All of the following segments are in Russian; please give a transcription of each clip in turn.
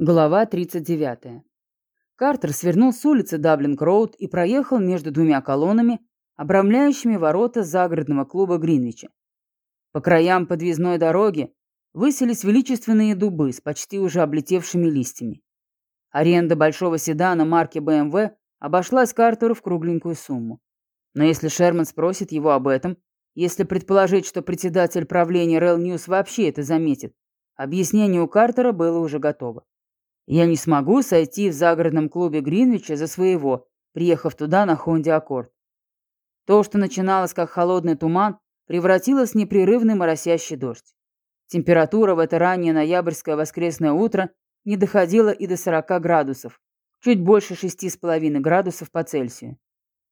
Глава 39. Картер свернул с улицы Даблинг-Роуд и проехал между двумя колоннами, обрамляющими ворота загородного клуба Гринвича. По краям подъездной дороги высились величественные дубы с почти уже облетевшими листьями. Аренда большого седана марки BMW обошлась Картеру в кругленькую сумму. Но если Шерман спросит его об этом, если предположить, что председатель правления REL News вообще это заметит, объяснение у Картера было уже готово. Я не смогу сойти в загородном клубе Гринвича за своего, приехав туда на Хонде Аккорд. То, что начиналось как холодный туман, превратилось в непрерывный моросящий дождь. Температура в это раннее ноябрьское воскресное утро не доходила и до 40 градусов, чуть больше 6,5 градусов по Цельсию.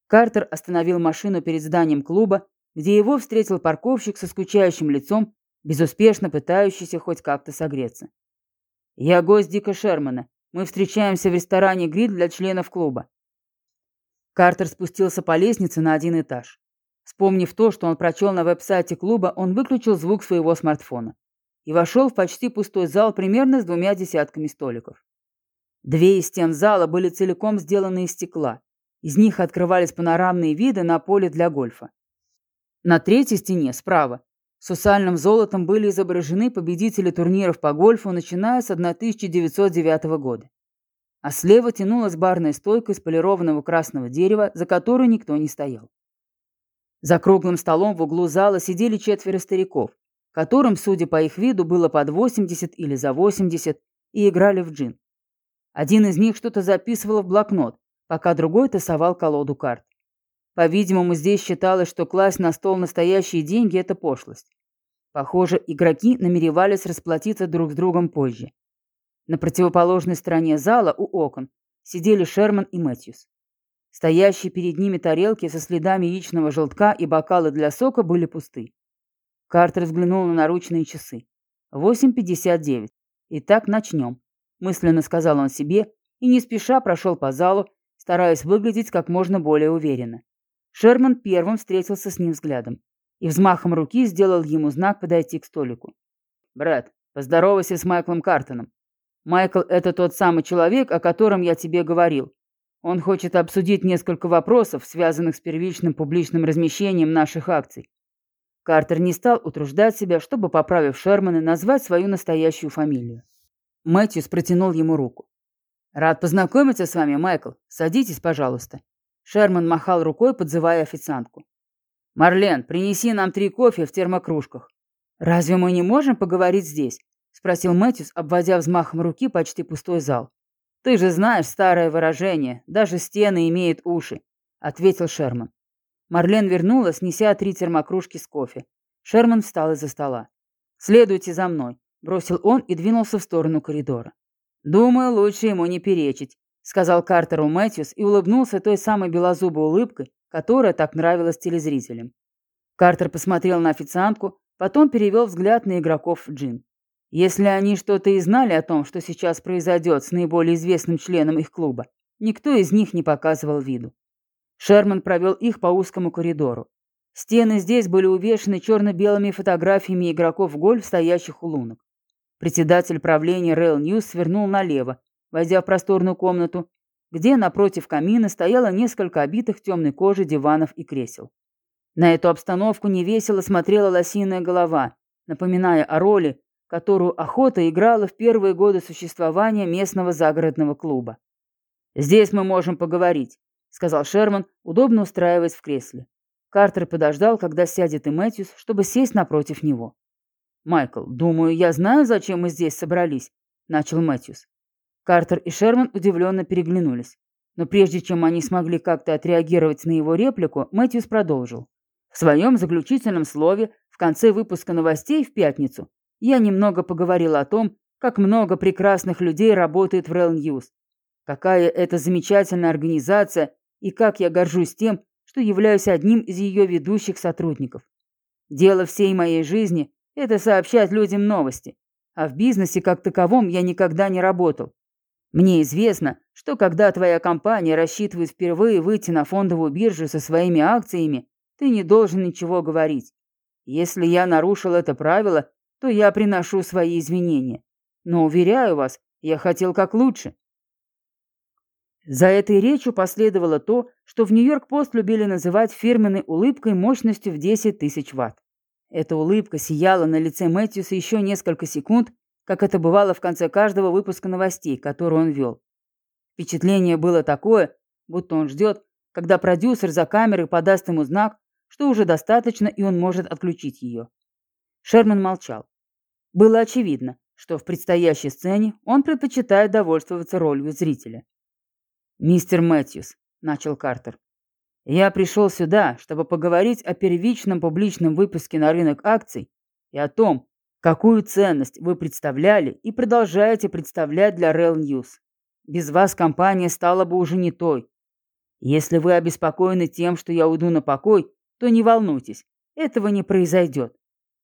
Картер остановил машину перед зданием клуба, где его встретил парковщик со скучающим лицом, безуспешно пытающийся хоть как-то согреться. «Я гость Дика Шермана. Мы встречаемся в ресторане «Гриль» для членов клуба». Картер спустился по лестнице на один этаж. Вспомнив то, что он прочел на веб-сайте клуба, он выключил звук своего смартфона и вошел в почти пустой зал примерно с двумя десятками столиков. Две из стен зала были целиком сделаны из стекла. Из них открывались панорамные виды на поле для гольфа. На третьей стене, справа, Сусальным золотом были изображены победители турниров по гольфу, начиная с 1909 года. А слева тянулась барная стойка из полированного красного дерева, за которой никто не стоял. За круглым столом в углу зала сидели четверо стариков, которым, судя по их виду, было под 80 или за 80, и играли в джин. Один из них что-то записывал в блокнот, пока другой тасовал колоду карт. По-видимому, здесь считалось, что класть на стол настоящие деньги – это пошлость. Похоже, игроки намеревались расплатиться друг с другом позже. На противоположной стороне зала у окон сидели Шерман и Мэтьюс. Стоящие перед ними тарелки со следами яичного желтка и бокалы для сока были пусты. Картер взглянул на наручные часы. 8.59. Итак, начнем. Мысленно сказал он себе и не спеша прошел по залу, стараясь выглядеть как можно более уверенно. Шерман первым встретился с ним взглядом и взмахом руки сделал ему знак подойти к столику. «Брэд, поздоровайся с Майклом Картоном. Майкл — это тот самый человек, о котором я тебе говорил. Он хочет обсудить несколько вопросов, связанных с первичным публичным размещением наших акций. Картер не стал утруждать себя, чтобы, поправив Шермана, назвать свою настоящую фамилию. Мэтьюс протянул ему руку. «Рад познакомиться с вами, Майкл. Садитесь, пожалуйста». Шерман махал рукой, подзывая официантку. «Марлен, принеси нам три кофе в термокружках». «Разве мы не можем поговорить здесь?» — спросил Мэтьюс, обводя взмахом руки почти пустой зал. «Ты же знаешь старое выражение, даже стены имеют уши», — ответил Шерман. Марлен вернулась, неся три термокружки с кофе. Шерман встал из-за стола. «Следуйте за мной», — бросил он и двинулся в сторону коридора. «Думаю, лучше ему не перечить», — сказал Картеру Мэтьюс и улыбнулся той самой белозубой улыбкой, которая так нравилась телезрителям. Картер посмотрел на официантку, потом перевел взгляд на игроков джин. Если они что-то и знали о том, что сейчас произойдет с наиболее известным членом их клуба, никто из них не показывал виду. Шерман провел их по узкому коридору. Стены здесь были увешаны черно-белыми фотографиями игроков гольф, стоящих у лунок. Председатель правления Rail News свернул налево, войдя в просторную комнату, где напротив камина стояло несколько обитых темной кожей диванов и кресел. На эту обстановку невесело смотрела лосиная голова, напоминая о роли, которую охота играла в первые годы существования местного загородного клуба. «Здесь мы можем поговорить», — сказал Шерман, удобно устраиваясь в кресле. Картер подождал, когда сядет и Мэтьюс, чтобы сесть напротив него. «Майкл, думаю, я знаю, зачем мы здесь собрались», — начал Мэтьюс. Картер и Шерман удивленно переглянулись. Но прежде чем они смогли как-то отреагировать на его реплику, Мэтьюс продолжил. В своем заключительном слове в конце выпуска новостей в пятницу я немного поговорил о том, как много прекрасных людей работает в Rail News, какая это замечательная организация и как я горжусь тем, что являюсь одним из ее ведущих сотрудников. Дело всей моей жизни – это сообщать людям новости, а в бизнесе как таковом я никогда не работал. Мне известно, что когда твоя компания рассчитывает впервые выйти на фондовую биржу со своими акциями, ты не должен ничего говорить. Если я нарушил это правило, то я приношу свои извинения. Но уверяю вас, Я хотел как лучше. За этой речью последовало то, что в Нью-Йорк-Пост любили называть фирменной улыбкой мощностью в 10 тысяч ватт. Эта улыбка сияла на лице Мэтьюса еще несколько секунд, как это бывало в конце каждого выпуска новостей, который он вел. Впечатление было такое, будто он ждет, когда продюсер за камерой подаст ему знак, что уже достаточно и он может отключить ее. Шерман молчал. Было очевидно, что в предстоящей сцене он предпочитает довольствоваться ролью зрителя. «Мистер Мэтьюс», — начал Картер, — «я пришел сюда, чтобы поговорить о первичном публичном выпуске на рынок акций и о том, какую ценность вы представляли и продолжаете представлять для Rail News. Без вас компания стала бы уже не той. Если вы обеспокоены тем, что я уйду на покой, то не волнуйтесь, этого не произойдет.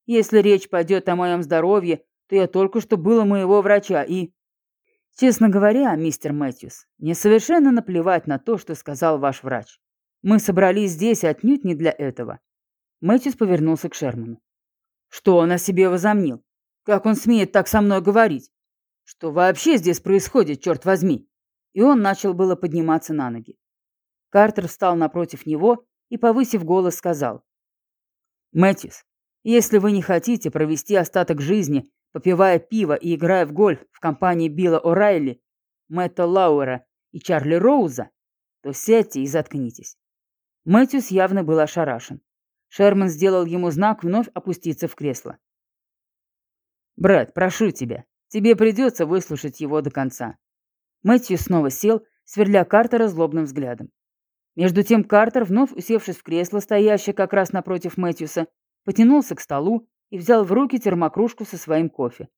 Если речь пойдет о моем здоровье, то я только что был у моего врача и... Честно говоря, мистер Мэтьюс, мне совершенно наплевать на то, что сказал ваш врач. Мы собрались здесь отнюдь не для этого. Мэтьюс повернулся к Шерману. Что он о себе возомнил? Как он смеет так со мной говорить? Что вообще здесь происходит, черт возьми? И он начал было подниматься на ноги. Картер встал напротив него и, повысив голос, сказал. «Мэтьюс, если вы не хотите провести остаток жизни попивая пиво и играя в гольф в компании Билла О'Райли, Мэтта Лауэра и Чарли Роуза, то сядьте и заткнитесь. Мэтьюс явно был ошарашен. Шерман сделал ему знак вновь опуститься в кресло. «Брэд, прошу тебя, тебе придется выслушать его до конца». Мэтью снова сел, сверля Картера злобным взглядом. Между тем Картер, вновь усевшись в кресло, стоящее как раз напротив Мэтьюса, потянулся к столу и взял в руки термокружку со своим кофе.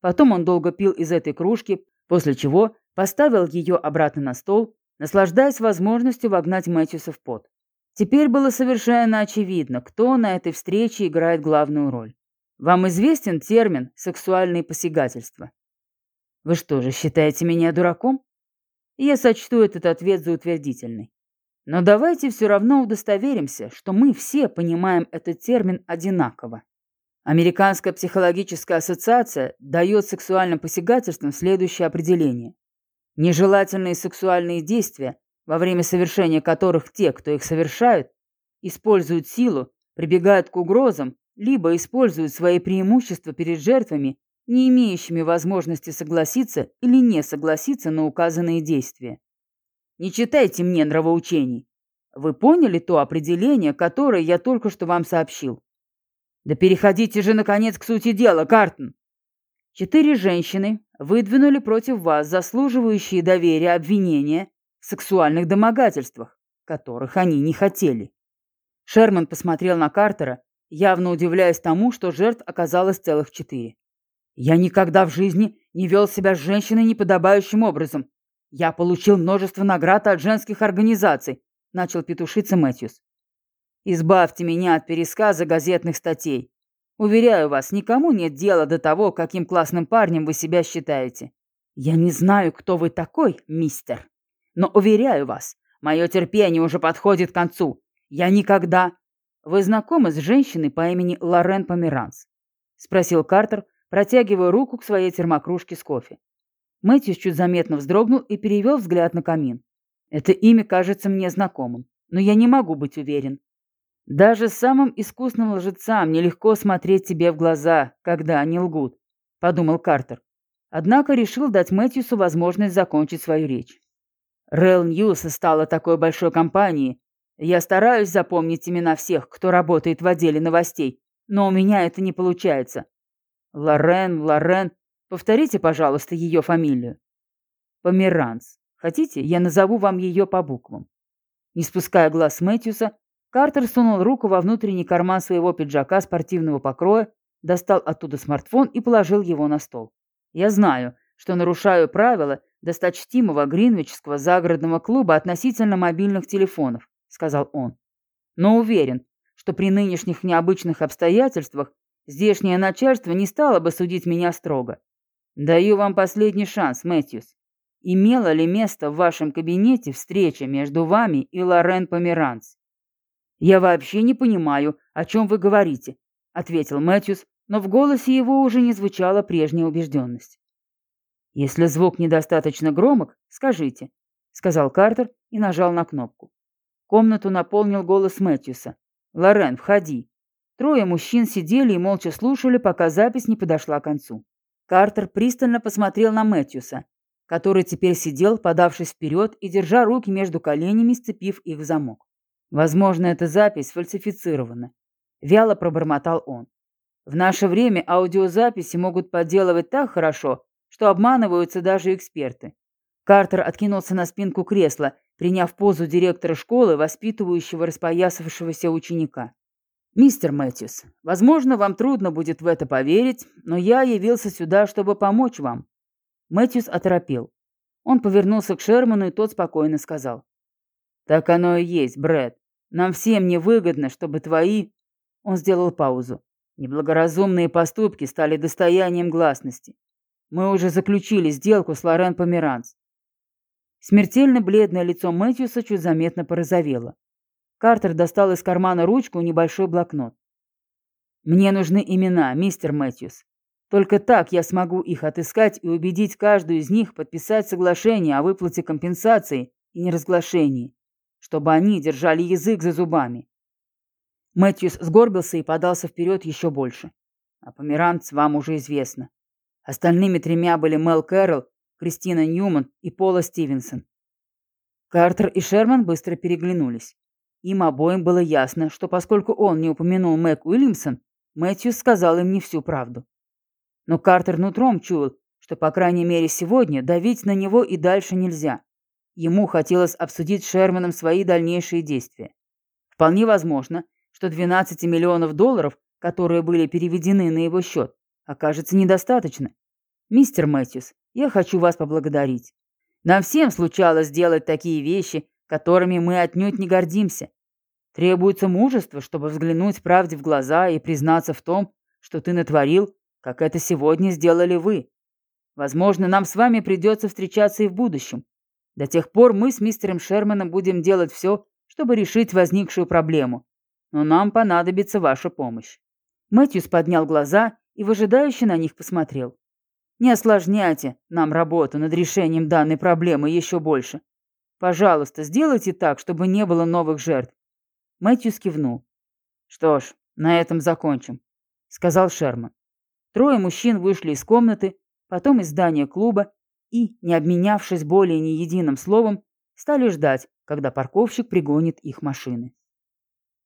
Потом он долго пил из этой кружки, после чего поставил ее обратно на стол, наслаждаясь возможностью вогнать Мэтьюса в пот. Теперь было совершенно очевидно, кто на этой встрече играет главную роль. Вам известен термин «сексуальные посягательства»? Вы что же, считаете меня дураком? Я сочту этот ответ за утвердительный. Но давайте все равно удостоверимся, что мы все понимаем этот термин одинаково. Американская психологическая ассоциация дает сексуальным посягательствам следующее определение. Нежелательные сексуальные действия, во время совершения которых те, кто их совершают, используют силу, прибегают к угрозам, либо используют свои преимущества перед жертвами, не имеющими возможности согласиться или не согласиться на указанные действия. Не читайте мне нравоучений. Вы поняли то определение, которое я только что вам сообщил? Да переходите же, наконец, к сути дела, Картон. Четыре женщины выдвинули против вас заслуживающие доверия обвинения сексуальных домогательствах, которых они не хотели. Шерман посмотрел на Картера, явно удивляясь тому, что жертв оказалось целых четыре. «Я никогда в жизни не вел себя с женщиной неподобающим образом. Я получил множество наград от женских организаций», — начал петушиться Мэтьюс. Избавьте меня от пересказа газетных статей. Уверяю вас, никому нет дела до того, каким классным парнем вы себя считаете. Я не знаю, кто вы такой, мистер. Но уверяю вас, мое терпение уже подходит к концу. Я никогда... Вы знакомы с женщиной по имени Лорен Померанц? Спросил Картер, протягивая руку к своей термокружке с кофе. Мэтьюс чуть заметно вздрогнул и перевел взгляд на камин. Это имя кажется мне знакомым, но я не могу быть уверен. Даже самым искусным лжецам нелегко смотреть тебе в глаза, когда они лгут, подумал Картер. Однако решил дать Мэтьюсу возможность закончить свою речь. REL News стала такой большой компанией. Я стараюсь запомнить имена всех, кто работает в отделе новостей, но у меня это не получается. Лорен, Лорен, повторите, пожалуйста, ее фамилию. Померанц. Хотите, я назову вам ее по буквам. Не спуская глаз Мэтьюса, Картер сунул руку во внутренний карман своего пиджака спортивного покроя, достал оттуда смартфон и положил его на стол. «Я знаю, что нарушаю правила досточтимого Гринвичского загородного клуба относительно мобильных телефонов», — сказал он. «Но уверен, что при нынешних необычных обстоятельствах здешнее начальство не стало бы судить меня строго. Даю вам последний шанс, Мэтьюс. Имела ли место в вашем кабинете встреча между вами и Лорен Померанц? «Я вообще не понимаю, о чем вы говорите», — ответил Мэтьюс, но в голосе его уже не звучала прежняя убежденность. «Если звук недостаточно громок, скажите», — сказал Картер и нажал на кнопку. Комнату наполнил голос Мэтьюса. «Лорен, входи». Трое мужчин сидели и молча слушали, пока запись не подошла к концу. Картер пристально посмотрел на Мэтьюса, который теперь сидел, подавшись вперед и держа руки между коленями, сцепив их в замок. Возможно, эта запись фальсифицирована. Вяло пробормотал он. В наше время аудиозаписи могут подделывать так хорошо, что обманываются даже эксперты. Картер откинулся на спинку кресла, приняв позу директора школы, воспитывающего распоясавшегося ученика. «Мистер Мэтьюс, возможно, вам трудно будет в это поверить, но я явился сюда, чтобы помочь вам». Мэтьюс оторопел. Он повернулся к Шерману, и тот спокойно сказал. «Так оно и есть, Брэд. Нам всем невыгодно, чтобы твои...» Он сделал паузу. «Неблагоразумные поступки стали достоянием гласности. Мы уже заключили сделку с Лорен Померанц». Смертельно бледное лицо Мэтьюса чуть заметно порозовело. Картер достал из кармана ручку и небольшой блокнот. «Мне нужны имена, мистер Мэтьюс. Только так я смогу их отыскать и убедить каждую из них подписать соглашение о выплате компенсации и неразглашении, чтобы они держали язык за зубами». Мэтьюс сгорбился и подался вперед еще больше. А померанц вам уже известно. Остальными тремя были Мел Кэрролл, Кристина Ньюман и Пола Стивенсон. Картер и Шерман быстро переглянулись. Им обоим было ясно, что поскольку он не упомянул Мэг Уильямсон, Мэтью сказал им не всю правду. Но Картер нутром чуял, что, по крайней мере, сегодня давить на него и дальше нельзя. Ему хотелось обсудить с Шерманом свои дальнейшие действия. Вполне возможно, что 12 миллионов долларов, которые были переведены на его счет, окажется недостаточно. Мистер Мэтьюс, я хочу вас поблагодарить. Нам всем случалось делать такие вещи, которыми мы отнюдь не гордимся. Требуется мужество, чтобы взглянуть правде в глаза и признаться в том, что ты натворил, как это сегодня сделали вы. Возможно, нам с вами придется встречаться и в будущем. До тех пор мы с мистером Шерманом будем делать все, чтобы решить возникшую проблему. Но нам понадобится ваша помощь. Мэтьюс поднял глаза и выжидающе на них посмотрел. Не осложняйте нам работу над решением данной проблемы еще больше. Пожалуйста, сделайте так, чтобы не было новых жертв. Мэтью кивнул. «Что ж, на этом закончим», — сказал Шерман. Трое мужчин вышли из комнаты, потом из здания клуба и, не обменявшись более ни единым словом, стали ждать, когда парковщик пригонит их машины.